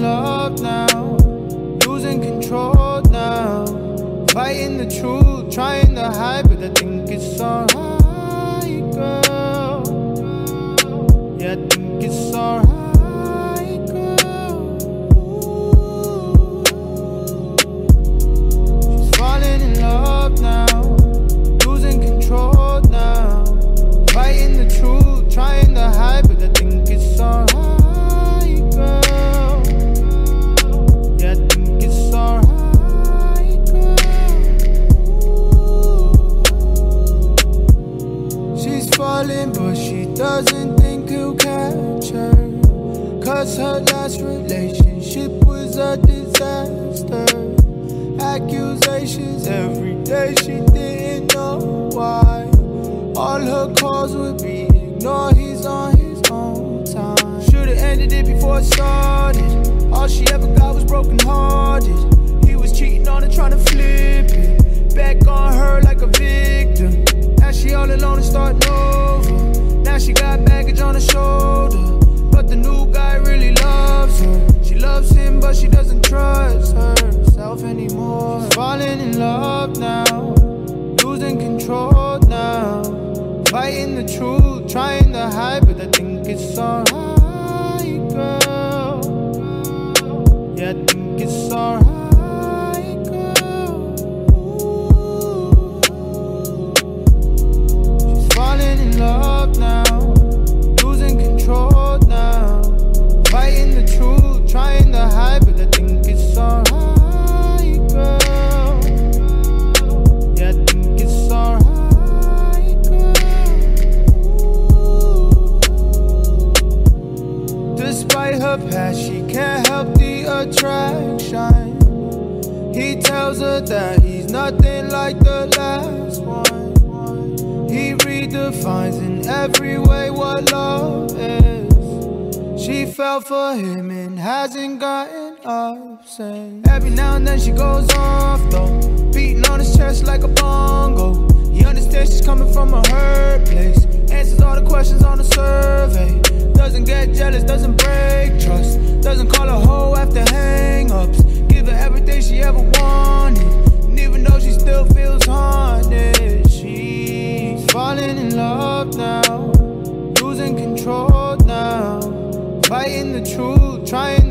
love now, losing control now. Fighting the truth, trying to hide, but I think it's alright, But she doesn't think he'll catch her. Cause her last relationship was a disaster. Accusations every day, she didn't know why. All her calls would be ignored, he's on his own time. Should've ended it before it started. All she ever got was broken hearted. He was cheating on her, trying to flip it. Back on her like a victim. Now she all alone and starting Fighting the truth, trying to hide, but I think it's alright, girl. Yeah, I think it's alright, attraction. He tells her that he's nothing like the last one. He redefines in every way what love is. She fell for him and hasn't gotten up since. Every now and then she goes off though, beating on his chest like a bongo. He understands she's coming from a hurt place. Doesn't get jealous, doesn't break trust. Doesn't call a hoe after hang-ups. Give her everything she ever wanted. And even though she still feels haunted, she's falling in love now, losing control now. Fighting the truth, trying